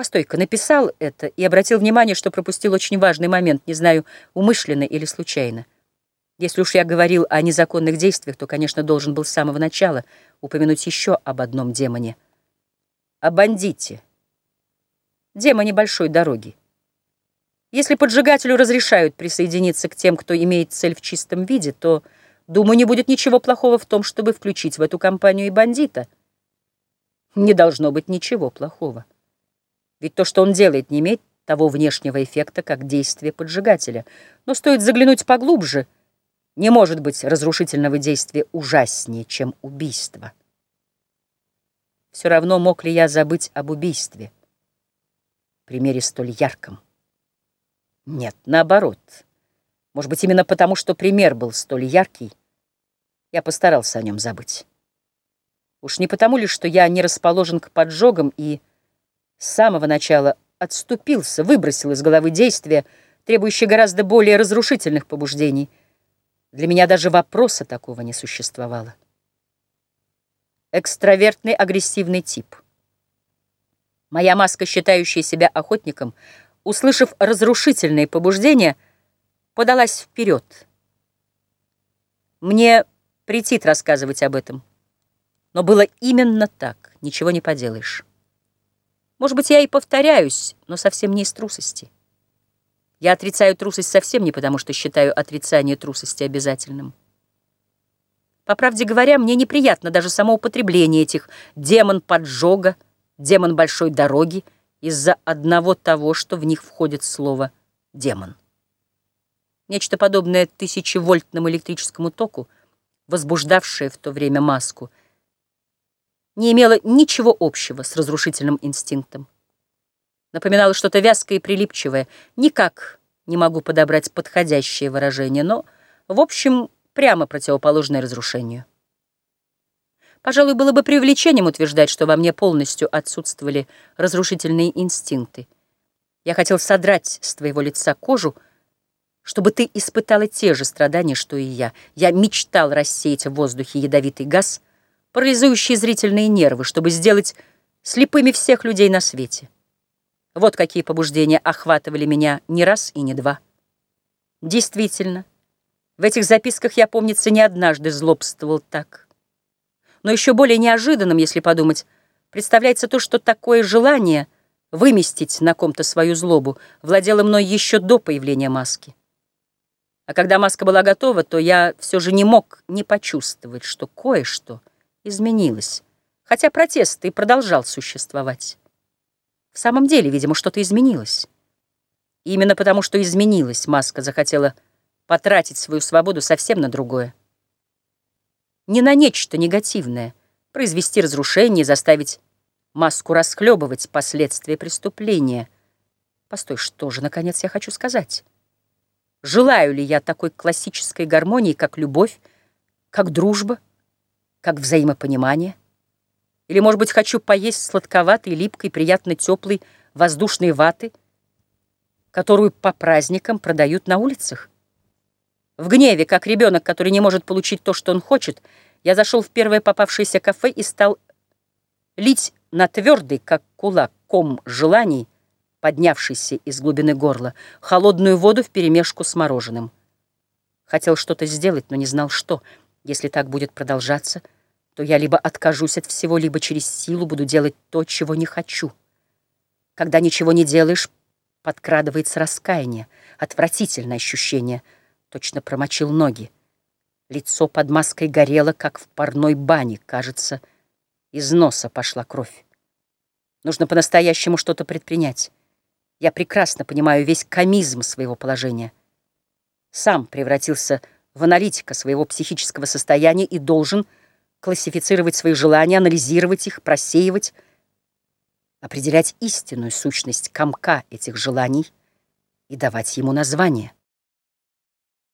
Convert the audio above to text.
Постойка написал это и обратил внимание, что пропустил очень важный момент, не знаю, умышленно или случайно. Если уж я говорил о незаконных действиях, то, конечно, должен был с самого начала упомянуть еще об одном демоне. О бандите. Демоне большой дороги. Если поджигателю разрешают присоединиться к тем, кто имеет цель в чистом виде, то, думаю, не будет ничего плохого в том, чтобы включить в эту компанию и бандита. Не должно быть ничего плохого. Ведь то, что он делает, не имеет того внешнего эффекта, как действие поджигателя. Но стоит заглянуть поглубже, не может быть разрушительного действия ужаснее, чем убийство. Все равно мог ли я забыть об убийстве? примере столь ярком. Нет, наоборот. Может быть, именно потому, что пример был столь яркий, я постарался о нем забыть. Уж не потому ли, что я не расположен к поджогам и с самого начала отступился, выбросил из головы действия, требующие гораздо более разрушительных побуждений. Для меня даже вопроса такого не существовало. Экстравертный агрессивный тип. Моя маска, считающая себя охотником, услышав разрушительные побуждения, подалась вперед. Мне претит рассказывать об этом, но было именно так, ничего не поделаешь. Может быть, я и повторяюсь, но совсем не из трусости. Я отрицаю трусость совсем не потому, что считаю отрицание трусости обязательным. По правде говоря, мне неприятно даже само употребление этих демон поджога, демон большой дороги из-за одного того, что в них входит слово «демон». Нечто подобное тысячевольтному электрическому току, возбуждавшее в то время маску — не имела ничего общего с разрушительным инстинктом. Напоминала что-то вязкое и прилипчивое. Никак не могу подобрать подходящее выражение, но, в общем, прямо противоположное разрушению. Пожалуй, было бы преувеличением утверждать, что во мне полностью отсутствовали разрушительные инстинкты. Я хотел содрать с твоего лица кожу, чтобы ты испытала те же страдания, что и я. Я мечтал рассеять в воздухе ядовитый газ — парализующие зрительные нервы, чтобы сделать слепыми всех людей на свете. Вот какие побуждения охватывали меня не раз и не два. Действительно, в этих записках я, помнится, не однажды злобствовал так. Но еще более неожиданным, если подумать, представляется то, что такое желание выместить на ком-то свою злобу владело мной еще до появления маски. А когда маска была готова, то я все же не мог не почувствовать, что кое-что — изменилось, хотя протест и продолжал существовать. В самом деле, видимо, что-то изменилось. И именно потому, что изменилось, Маска захотела потратить свою свободу совсем на другое. Не на нечто негативное, произвести разрушение, заставить Маску расхлебывать последствия преступления. Постой, что же, наконец, я хочу сказать? Желаю ли я такой классической гармонии, как любовь, как дружба, как взаимопонимание? Или, может быть, хочу поесть сладковатой, липкой, приятно теплой воздушной ваты, которую по праздникам продают на улицах? В гневе, как ребенок, который не может получить то, что он хочет, я зашел в первое попавшееся кафе и стал лить на твердый, как кулак, ком желаний, поднявшийся из глубины горла, холодную воду вперемешку с мороженым. Хотел что-то сделать, но не знал, что — если так будет продолжаться, то я либо откажусь от всего, либо через силу буду делать то, чего не хочу. Когда ничего не делаешь, подкрадывается раскаяние, отвратительное ощущение. Точно промочил ноги. Лицо под маской горело, как в парной бане, кажется, из носа пошла кровь. Нужно по-настоящему что-то предпринять. Я прекрасно понимаю весь комизм своего положения. Сам превратился в в аналитика своего психического состояния и должен классифицировать свои желания, анализировать их, просеивать, определять истинную сущность комка этих желаний и давать ему название.